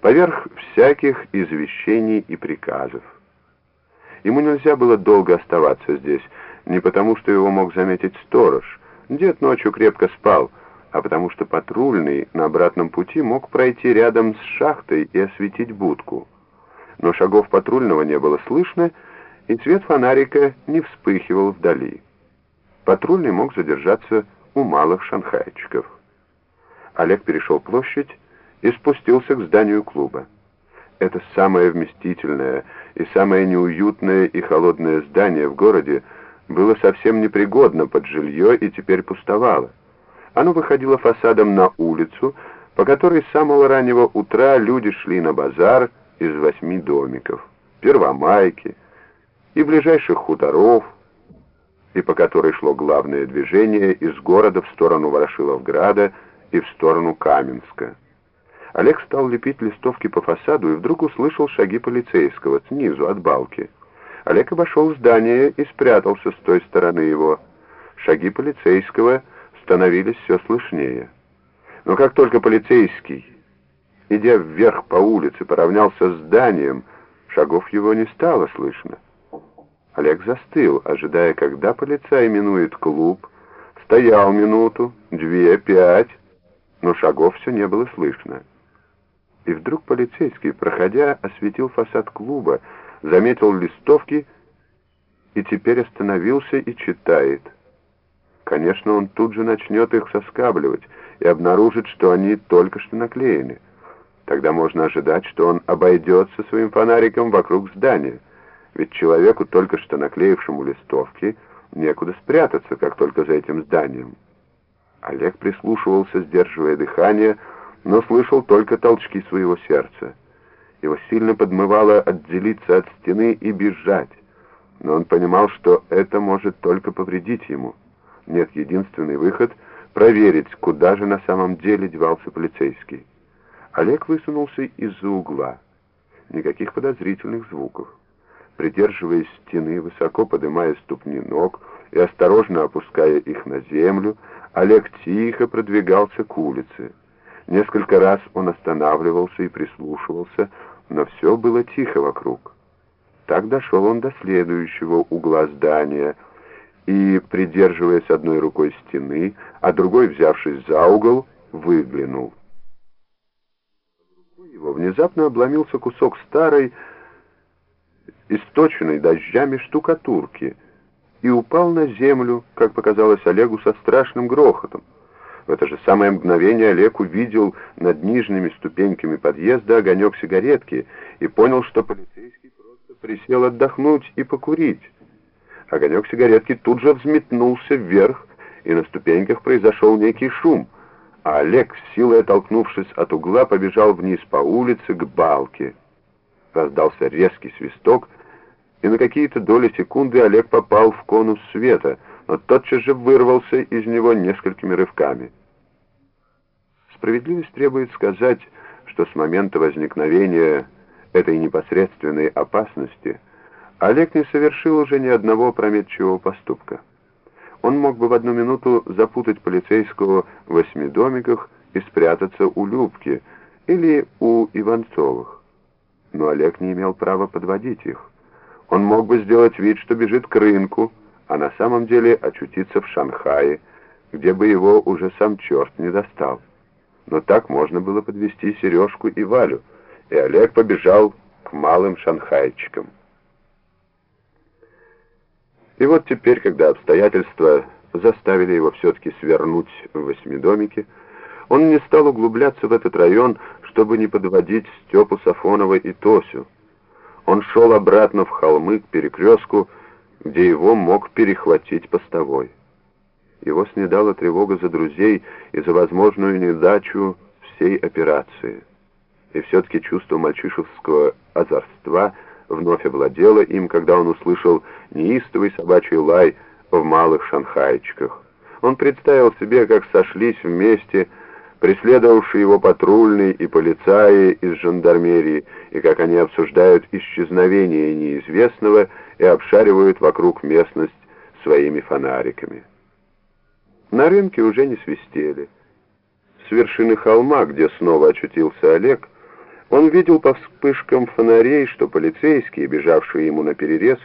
поверх всяких извещений и приказов. Ему нельзя было долго оставаться здесь, не потому что его мог заметить сторож. Дед ночью крепко спал, а потому что патрульный на обратном пути мог пройти рядом с шахтой и осветить будку. Но шагов патрульного не было слышно, и свет фонарика не вспыхивал вдали. Патрульный мог задержаться у малых шанхайчиков. Олег перешел площадь и спустился к зданию клуба. Это самое вместительное и самое неуютное и холодное здание в городе было совсем непригодно под жилье и теперь пустовало. Оно выходило фасадом на улицу, по которой с самого раннего утра люди шли на базар из восьми домиков, первомайки и ближайших хуторов, и по которой шло главное движение из города в сторону Ворошиловграда и в сторону Каменска. Олег стал лепить листовки по фасаду и вдруг услышал шаги полицейского снизу от балки. Олег обошел здание и спрятался с той стороны его. Шаги полицейского становились все слышнее. Но как только полицейский, идя вверх по улице, поравнялся с зданием, шагов его не стало слышно. Олег застыл, ожидая, когда полицай минует клуб, стоял минуту, две, пять, но шагов все не было слышно. И вдруг полицейский, проходя, осветил фасад клуба, заметил листовки и теперь остановился и читает. Конечно, он тут же начнет их соскабливать и обнаружит, что они только что наклеены. Тогда можно ожидать, что он обойдется своим фонариком вокруг здания, ведь человеку, только что наклеившему листовки, некуда спрятаться, как только за этим зданием. Олег прислушивался, сдерживая дыхание, но слышал только толчки своего сердца. Его сильно подмывало отделиться от стены и бежать, но он понимал, что это может только повредить ему. Нет, единственный выход — проверить, куда же на самом деле девался полицейский. Олег высунулся из-за угла. Никаких подозрительных звуков. Придерживаясь стены, высоко поднимая ступни ног и осторожно опуская их на землю, Олег тихо продвигался к улице. Несколько раз он останавливался и прислушивался, но все было тихо вокруг. Так дошел он до следующего угла здания и, придерживаясь одной рукой стены, а другой, взявшись за угол, выглянул. Его внезапно обломился кусок старой, источенной дождями штукатурки и упал на землю, как показалось Олегу, со страшным грохотом. В это же самое мгновение Олег увидел над нижними ступеньками подъезда огонек сигаретки и понял, что полицейский просто присел отдохнуть и покурить. Огонек сигаретки тут же взметнулся вверх, и на ступеньках произошел некий шум, а Олег, силой оттолкнувшись от угла, побежал вниз по улице к балке. Раздался резкий свисток, и на какие-то доли секунды Олег попал в конус света, но тотчас же вырвался из него несколькими рывками. Справедливость требует сказать, что с момента возникновения этой непосредственной опасности Олег не совершил уже ни одного опрометчивого поступка. Он мог бы в одну минуту запутать полицейского в восьмидомиках и спрятаться у Любки или у Иванцовых. Но Олег не имел права подводить их. Он мог бы сделать вид, что бежит к рынку, а на самом деле очутиться в Шанхае, где бы его уже сам черт не достал но так можно было подвести Сережку и Валю, и Олег побежал к малым шанхайчикам. И вот теперь, когда обстоятельства заставили его все-таки свернуть в восьмидомике, он не стал углубляться в этот район, чтобы не подводить Степу Сафонова и Тосю. Он шел обратно в холмы к перекрестку, где его мог перехватить постовой. Его снедала тревога за друзей и за возможную недачу всей операции. И все-таки чувство мальчишевского озорства вновь овладело им, когда он услышал неистовый собачий лай в малых шанхайчиках. Он представил себе, как сошлись вместе преследовавшие его патрульные и полицаи из жандармерии, и как они обсуждают исчезновение неизвестного и обшаривают вокруг местность своими фонариками. На рынке уже не свистели. С вершины холма, где снова очутился Олег, Он видел по вспышкам фонарей, что полицейские, бежавшие ему на перерез,